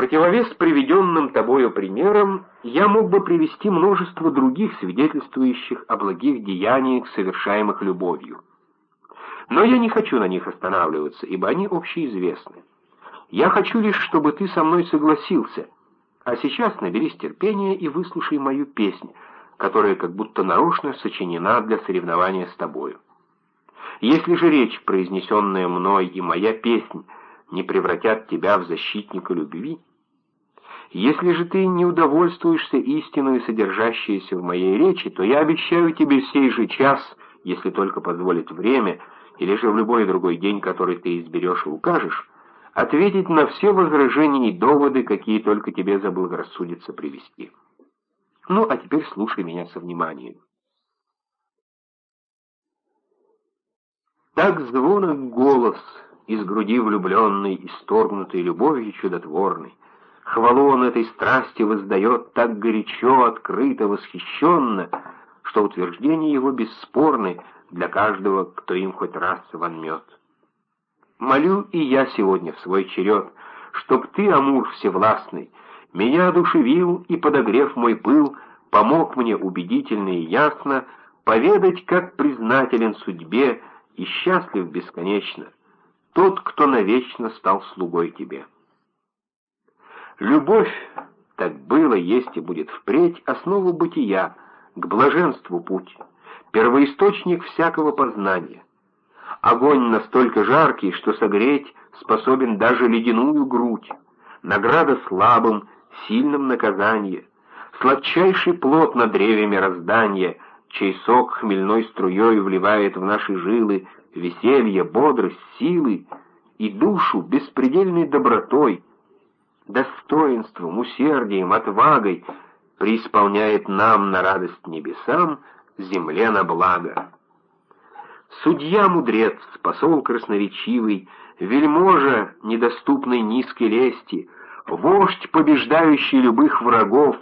противовес приведенным тобою примерам я мог бы привести множество других, свидетельствующих о благих деяниях, совершаемых любовью. Но я не хочу на них останавливаться, ибо они общеизвестны. Я хочу лишь, чтобы ты со мной согласился, а сейчас наберись терпения и выслушай мою песнь, которая как будто нарочно сочинена для соревнования с тобою. Если же речь, произнесенная мной, и моя песнь не превратят тебя в защитника любви, если же ты не удовольствуешься истиной, содержащейся в моей речи, то я обещаю тебе сей же час, если только позволит время, или же в любой другой день, который ты изберешь и укажешь, ответить на все возражения и доводы, какие только тебе заблагорассудится привести. Ну, а теперь слушай меня со вниманием. Так звонок голос из груди влюбленной, исторгнутой любовью чудотворной. Хвалу он этой страсти воздает так горячо, открыто, восхищенно, что утверждения его бесспорны для каждого, кто им хоть раз вонмет. Молю и я сегодня в свой черед, чтоб ты, Амур всевластный, меня одушевил и, подогрев мой пыл, помог мне убедительно и ясно поведать, как признателен судьбе и счастлив бесконечно тот, кто навечно стал слугой тебе. Любовь, так было, есть и будет впредь, основа бытия, к блаженству путь, первоисточник всякого познания. Огонь настолько жаркий, что согреть способен даже ледяную грудь, награда слабым, сильным наказание, сладчайший плод на древе мироздания, чей сок хмельной струей вливает в наши жилы веселье, бодрость, силы и душу беспредельной добротой, достоинством, усердием, отвагой преисполняет нам на радость небесам, земле на благо. Судья-мудрец, посол красноречивый, вельможа недоступной низкой лести, вождь, побеждающий любых врагов,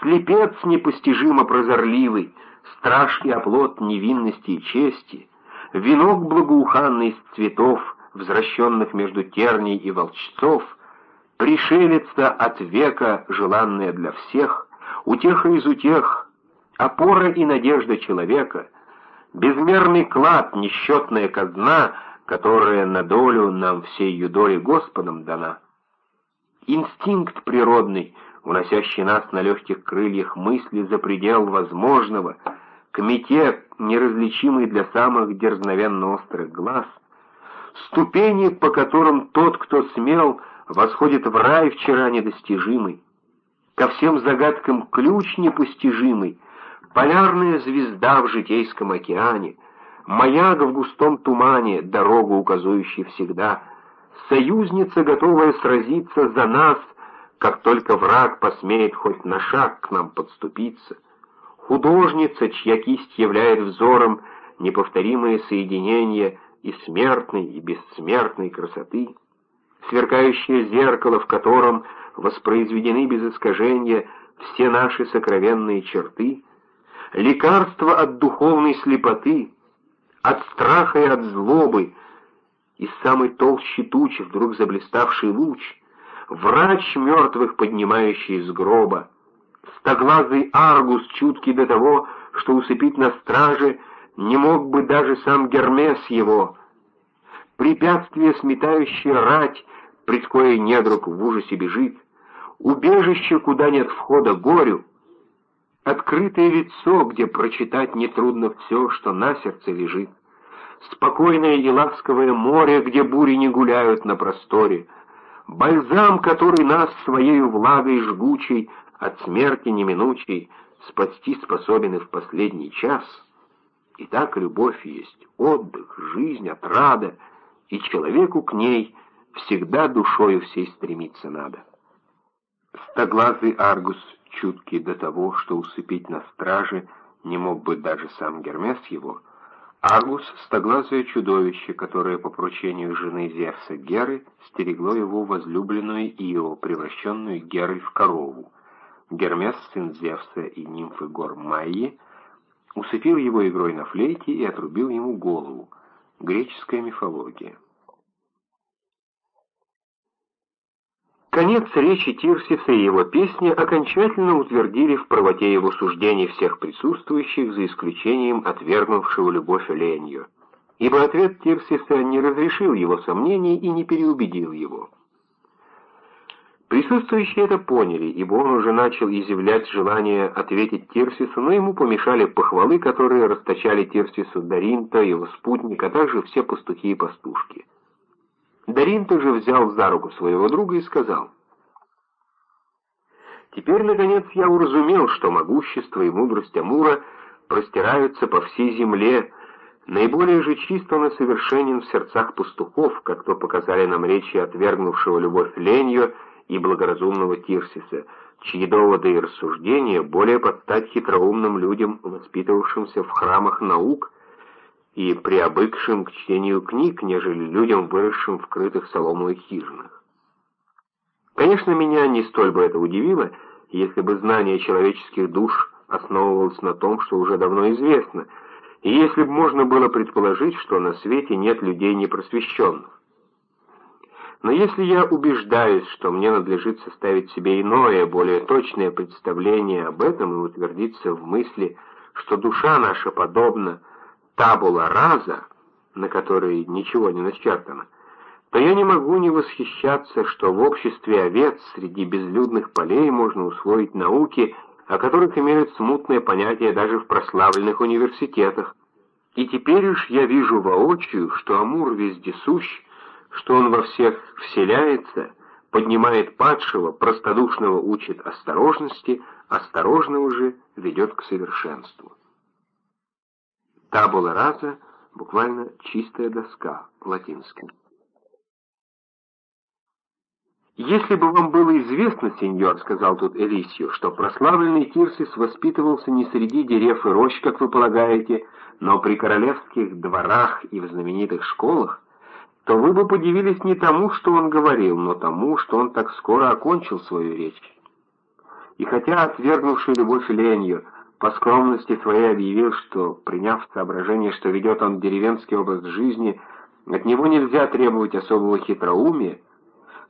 слепец непостижимо прозорливый, страж и оплот невинности и чести, венок благоуханный из цветов, возвращенных между терней и волчцов, пришелица от века, желанная для всех, утеха из утех, опора и надежда человека, безмерный клад, несчетная казна, которая на долю нам всей ее доли Господом дана. Инстинкт природный, уносящий нас на легких крыльях мысли за предел возможного, к мете, неразличимый для самых дерзновенно острых глаз, ступени, по которым тот, кто смел, восходит в рай вчера недостижимый, ко всем загадкам ключ непостижимый, полярная звезда в житейском океане, маяк в густом тумане, дорогу указующий всегда, союзница, готовая сразиться за нас, как только враг посмеет хоть на шаг к нам подступиться, художница, чья кисть являет взором неповторимое соединение и смертной, и бессмертной красоты, сверкающее зеркало, в котором воспроизведены без искажения все наши сокровенные черты, лекарство от духовной слепоты, от страха и от злобы, из самой толщи тучи вдруг заблиставший луч, врач мертвых, поднимающий из гроба, стоглазый Аргус, чуткий до того, что усыпить на страже не мог бы даже сам Гермес его, препятствие, сметающее рать, пред кое недруг в ужасе бежит, убежище, куда нет входа горю, открытое лицо, где прочитать нетрудно все, что на сердце лежит, спокойное и ласковое море, где бури не гуляют на просторе, бальзам, который нас своей влагой жгучей от смерти неминучей спасти способен и в последний час. И так любовь есть отдых, жизнь, отрада, и человеку к ней всегда душою всей стремиться надо. Стоглазый Аргус, чуткий до того, что усыпить на страже не мог бы даже сам Гермес его, Аргус — стоглазое чудовище, которое по поручению жены Зевса Геры стерегло его возлюбленную Ио, превращенную Герой в корову. Гермес, сын Зевса и нимфы гор Майи, усыпил его игрой на флейте и отрубил ему голову. Греческая мифология. Конец речи Тирсиса и его песни окончательно утвердили в правоте его суждений всех присутствующих, за исключением отвергнувшего любовь Ленью, ибо ответ Тирсиса не разрешил его сомнений и не переубедил его. Присутствующие это поняли, ибо он уже начал изъявлять желание ответить Тирсису, но ему помешали похвалы, которые расточали Тирсису Даринта, его спутник, а также все пастухи и пастушки. Дарин тоже взял за руку своего друга и сказал, «Теперь, наконец, я уразумел, что могущество и мудрость Амура простираются по всей земле, наиболее же чисто он и совершенен в сердцах пастухов, как то показали нам речи отвергнувшего любовь Ленью и благоразумного Тирсиса, чьи доводы и рассуждения более подстать хитроумным людям, воспитывавшимся в храмах наук, и приобыкшим к чтению книг, нежели людям, выросшим в крытых соломовых хижинах. Конечно, меня не столь бы это удивило, если бы знание человеческих душ основывалось на том, что уже давно известно, и если бы можно было предположить, что на свете нет людей непросвещенных. Но если я убеждаюсь, что мне надлежит составить себе иное, более точное представление об этом и утвердиться в мысли, что душа наша подобна, табула раза, на которой ничего не начертано, то я не могу не восхищаться, что в обществе овец среди безлюдных полей можно усвоить науки, о которых имеют смутное понятие даже в прославленных университетах. И теперь уж я вижу воочию, что Амур вездесущ, что он во всех вселяется, поднимает падшего, простодушного учит осторожности, осторожного же ведет к совершенству. Табула раза буквально чистая доска, латинская. «Если бы вам было известно, сеньор, — сказал тут Элисио, — что прославленный Тирсис воспитывался не среди дерев и рощ, как вы полагаете, но при королевских дворах и в знаменитых школах, то вы бы подивились не тому, что он говорил, но тому, что он так скоро окончил свою речь. И хотя отвергнувший любовь ленью по скромности своей объявил, что, приняв соображение, что ведет он деревенский образ жизни, от него нельзя требовать особого хитроумия,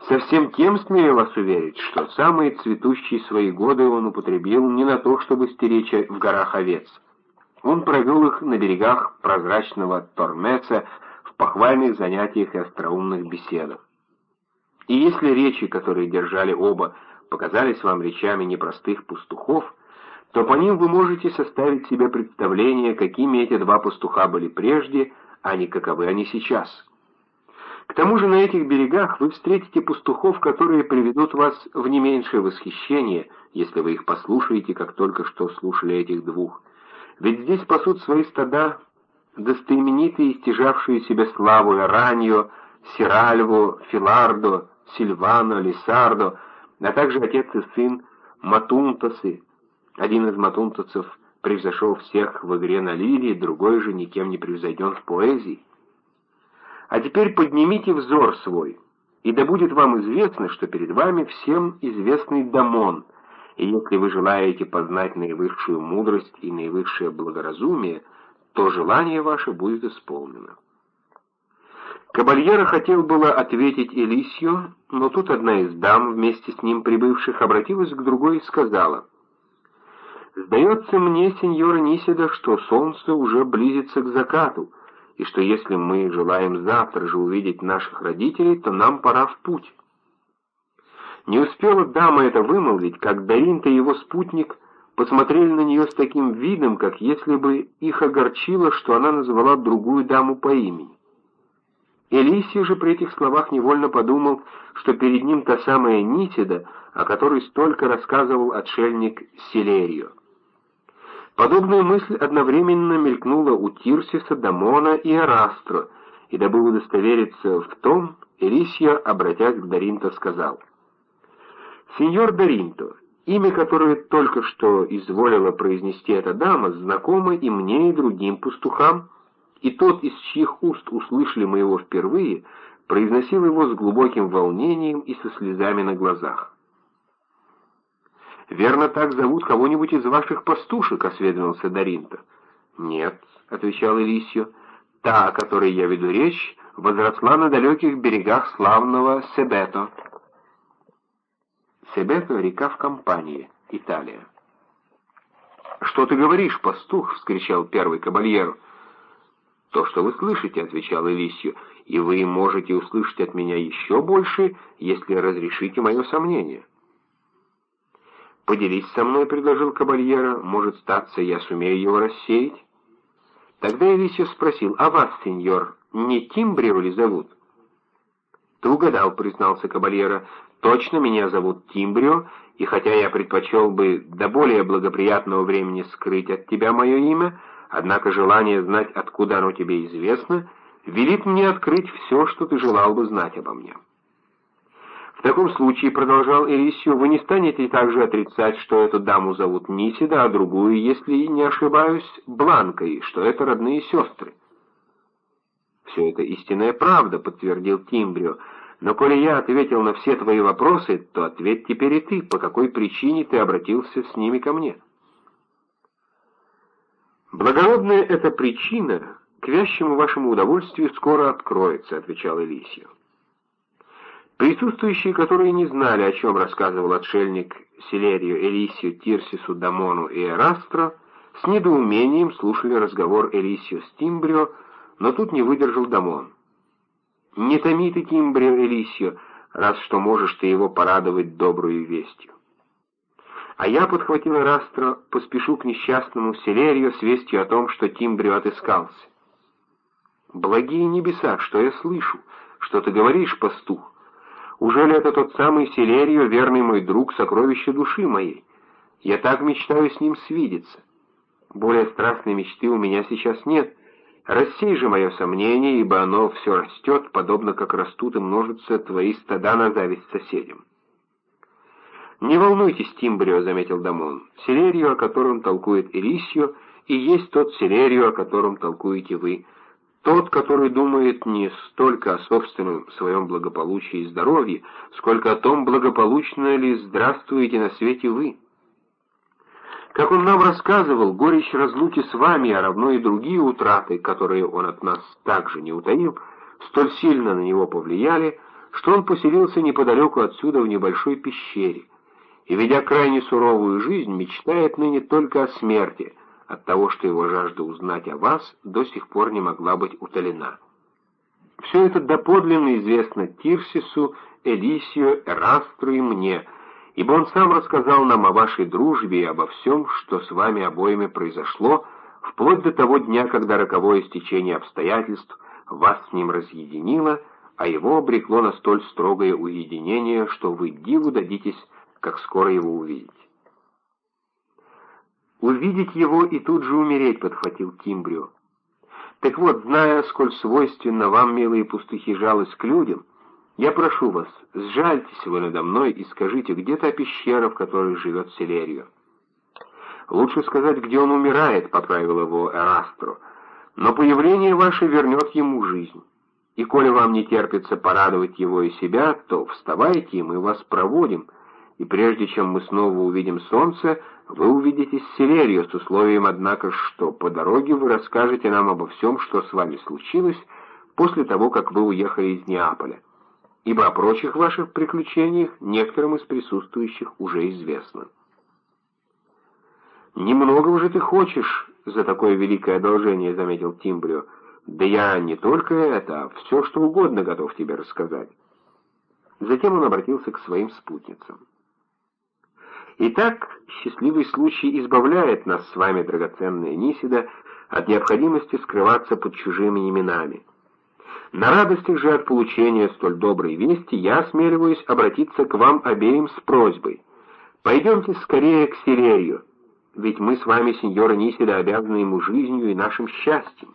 совсем тем смею вас уверить, что самые цветущие свои годы он употребил не на то, чтобы стеречь в горах овец. Он провел их на берегах прозрачного Тормеца в похвальных занятиях и остроумных беседах. И если речи, которые держали оба, показались вам речами непростых пастухов, то по ним вы можете составить себе представление, какими эти два пастуха были прежде, а не каковы они сейчас. К тому же на этих берегах вы встретите пастухов, которые приведут вас в не меньшее восхищение, если вы их послушаете, как только что слушали этих двух. Ведь здесь пасут свои стада достойменитые, стяжавшие себе славу Эраньо, Сиральво, Филардо, Сильвано, Лисардо, а также отец и сын Матунтасы, один из матунтовцев превзошел всех в игре на лилии, другой же никем не превзойден в поэзии. А теперь поднимите взор свой, и да будет вам известно, что перед вами всем известный Дамон, и если вы желаете познать наивысшую мудрость и наивысшее благоразумие, то желание ваше будет исполнено. Кабальера хотел было ответить Элисио, но тут одна из дам, вместе с ним прибывших, обратилась к другой и сказала — Сдается мне, сеньор Нисида, что солнце уже близится к закату, и что если мы желаем завтра же увидеть наших родителей, то нам пора в путь. Не успела дама это вымолвить, как Даринта и его спутник посмотрели на нее с таким видом, как если бы их огорчило, что она назвала другую даму по имени. Элисия же при этих словах невольно подумал, что перед ним та самая Нисида, о которой столько рассказывал отшельник Селерио. Подобная мысль одновременно мелькнула у Тирсиса, Дамона и Эрастро, и дабы удостовериться в том, Элисия, обратясь к Даринто, сказал, «Сеньор Даринто, имя, которое только что изволила произнести эта дама, знакомо и мне, и другим пастухам, и тот, из чьих уст услышали мы его впервые, произносил его с глубоким волнением и со слезами на глазах. «Верно, так зовут кого-нибудь из ваших пастушек», — осведомился Даринта. «Нет», — отвечал Элисио, — «та, о которой я веду речь, возросла на далеких берегах славного Себето». Цебето — река в Кампании, Италия. «Что ты говоришь, пастух?» — вскричал первый кабальеру. «То, что вы слышите», — отвечал Элисию, — «и вы можете услышать от меня еще больше, если разрешите мое сомнение». «Поделись со мной», — предложил кабальера, — «может, статься, я сумею его рассеять». Тогда Элисио спросил, «А вас, сеньор, не Тимбрио ли зовут?» «Ты угадал», — признался кабальера, — «точно меня зовут Тимбрио, и хотя я предпочел бы до более благоприятного времени скрыть от тебя мое имя, однако желание знать, откуда оно тебе известно, велит мне открыть все, что ты желал бы знать обо мне». «В таком случае, — продолжал Элисио, — вы не станете также отрицать, что эту даму зовут Нисида, а другую, если не ошибаюсь, Бланкой, что это родные сестры». «Все это истинная правда», — подтвердил Тимбрио, — но коли я ответил на все твои вопросы, то ответь теперь и ты, по какой причине ты обратился с ними ко мне. Благородная эта причина, к вящему вашему удовольствию, скоро откроется, отвечал Элисио. Присутствующие, которые не знали, о чем рассказывал отшельник Селерию, Элисию, Тирсису, Дамону и Эрастро, с недоумением слушали разговор Элисио с Тимбрио, но тут не выдержал Дамон. Не томи ты, Тимбрио Элисио, раз что можешь ты его порадовать добрую вестью. А я, подхватил Растро, поспешу к несчастному Селерию с вестью о том, что Тимбрио отыскался. Благие небеса, что я слышу, что ты говоришь, пастух? Уже ли это тот самый Селерио, верный мой друг, сокровище души моей? Я так мечтаю с ним свидеться. Более страстной мечты у меня сейчас нет — Рассей же мое сомнение, ибо оно все растет, подобно как растут и множатся твои стада на зависть соседям. «Не волнуйтесь, Тимбрио», — заметил Дамон. «Селерию, о котором толкует Элисио, и есть тот Селерию, о котором толкуете вы. Тот, который думает не столько о собственном своем благополучии и здоровье, сколько о том, благополучно ли здравствуете на свете вы». Как он нам рассказывал, горечь разлуки с вами, а равно и другие утраты, которые он от нас также не утаил, столь сильно на него повлияли, что он поселился неподалеку отсюда в небольшой пещере, и, ведя крайне суровую жизнь, мечтает ныне только о смерти, от того, что его жажда узнать о вас до сих пор не могла быть утолена. Все это доподлинно известно Тирсису, Элисию, Эрастру и мне — ибо он сам рассказал нам о вашей дружбе и обо всем, что с вами обоими произошло, вплоть до того дня, когда роковое стечение обстоятельств вас с ним разъединило, а его обрекло на столь строгое уединение, что вы диву дадитесь, как скоро его увидите. «Увидеть его и тут же умереть», — подхватил Кимбрио. «Так вот, зная, сколь свойственно вам, милые пастухи, жалость к людям, я прошу вас, сжальтесь вы надо мной и скажите, где та пещера, в которой живет Селерио. Лучше сказать, где он умирает, поправил его Эрастро, но появление ваше вернет ему жизнь. И коли вам не терпится порадовать его и себя, то вставайте, и мы вас проводим, и прежде чем мы снова увидим солнце, вы увидите Селерию с условием, однако, что по дороге вы расскажете нам обо всем, что с вами случилось после того, как вы уехали из Неаполя ибо о прочих ваших приключениях некоторым из присутствующих уже известно. «Немного уже ты хочешь за такое великое одолжение», — заметил Тимбрио. «Да я не только это, а все, что угодно готов тебе рассказать». Затем он обратился к своим спутницам. Итак, счастливый случай избавляет нас с вами, драгоценная Нисида, от необходимости скрываться под чужими именами. На радостях же от получения столь доброй вести я осмеливаюсь обратиться к вам обеим с просьбой. Пойдемте скорее к Сирерию, ведь мы с вами, сеньора Нисида, обязаны ему жизнью и нашим счастьем.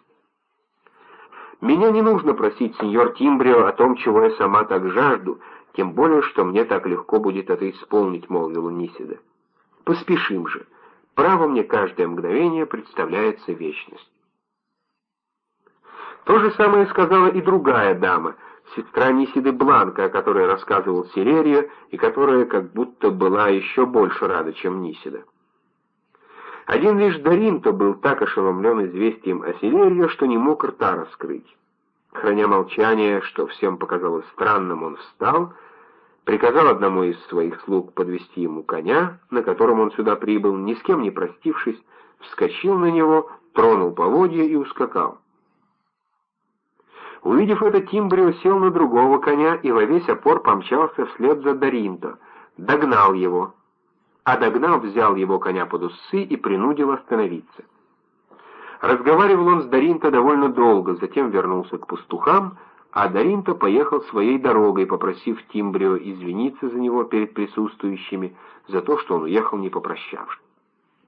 Меня не нужно просить, сеньор Тимбрио, о том, чего я сама так жажду, тем более, что мне так легко будет это исполнить, молвила Нисида. Поспешим же. Право мне каждое мгновение представляется вечность. То же самое сказала и другая дама, сестра Нисиды Бланка, о которой рассказывал Сирерия, и которая как будто была еще больше рада, чем Нисида. Один лишь Даринто был так ошеломлен известием о Силерию, что не мог рта раскрыть. Храня молчание, что всем показалось странным, он встал приказал одному из своих слуг подвести ему коня, на котором он сюда прибыл, ни с кем не простившись, вскочил на него, тронул поводья и ускакал. Увидев это, Тимбрио сел на другого коня и во весь опор помчался вслед за Даринто, догнал его, а догнав, взял его коня под усы и принудил остановиться. Разговаривал он с Даринто довольно долго, затем вернулся к пастухам, а Даринто поехал своей дорогой, попросив Тимбрио извиниться за него перед присутствующими за то, что он уехал не попрощавшись.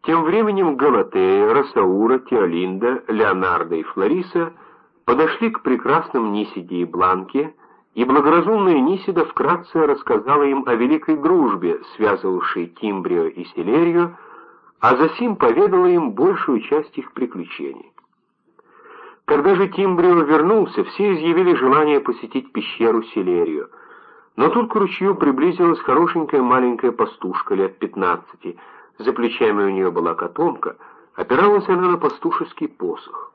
Тем временем Галатея, Росаура, Теолинда, Леонардо и Флориса подошли к прекрасным Нисиде и Бланке, и благоразумная Нисида вкратце рассказала им о великой дружбе, связывавшей Тимбрио и Селерию, а засим поведала им большую часть их приключений. Когда же Тимбрио вернулся, все изъявили желание посетить пещеру Селерию, но тут к ручью приблизилась хорошенькая маленькая пастушка лет пятнадцати, за плечами у нее была котомка, опиралась она на пастушеский посох.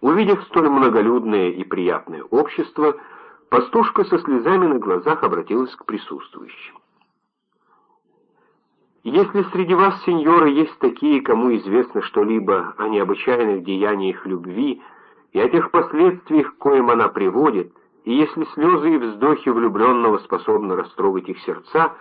Увидев столь многолюдное и приятное общество, пастушка со слезами на глазах обратилась к присутствующим. Если среди вас, сеньоры, есть такие, кому известно что-либо о необычайных деяниях любви и о тех последствиях, коим она приводит, и если слезы и вздохи влюбленного способны растрогать их сердца,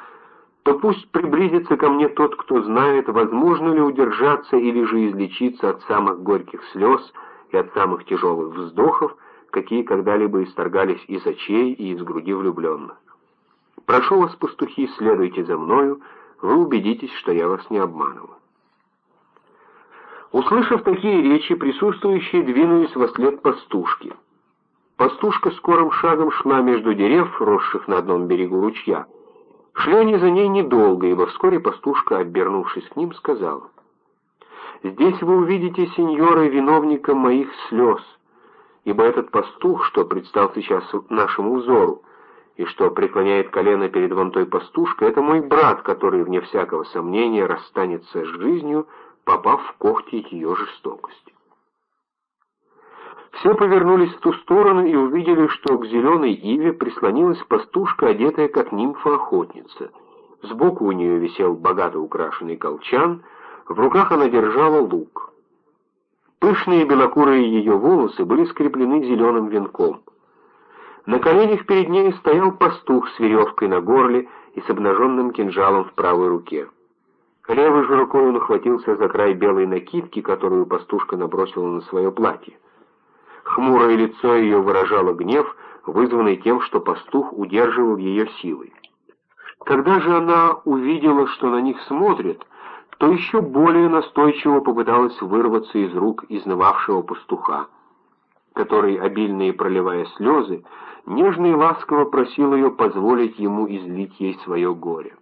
то пусть приблизится ко мне тот, кто знает, возможно ли удержаться или же излечиться от самых горьких слез и от самых тяжелых вздохов, какие когда-либо исторгались из очей и из груди влюбленных. Прошу вас, пастухи, следуйте за мною, вы убедитесь, что я вас не обманываю. Услышав такие речи, присутствующие двинулись во след пастушки. Пастушка скорым шагом шла между дерев, росших на одном берегу ручья. Шли они за ней недолго, ибо вскоре пастушка, обернувшись к ним, сказала, «Здесь вы увидите, сеньоры, виновника моих слез, ибо этот пастух, что предстал сейчас нашему взору, и что преклоняет колено перед вон той пастушкой, это мой брат, который, вне всякого сомнения, расстанется с жизнью, попав в когти ее жестокости. Все повернулись в ту сторону и увидели, что к зеленой иве прислонилась пастушка, одетая как нимфа-охотница. Сбоку у нее висел богато украшенный колчан, в руках она держала лук. Пышные белокурые ее волосы были скреплены зеленым венком. На коленях перед ней стоял пастух с веревкой на горле и с обнаженным кинжалом в правой руке. Левой же рукой он ухватился за край белой накидки, которую пастушка набросила на свое платье. Хмурое лицо ее выражало гнев, вызванный тем, что пастух удерживал ее силой. Когда же она увидела, что на них смотрят, то еще более настойчиво попыталась вырваться из рук изнывавшего пастуха который, обильные проливая слезы, нежно и ласково просил ее позволить ему излить ей свое горе.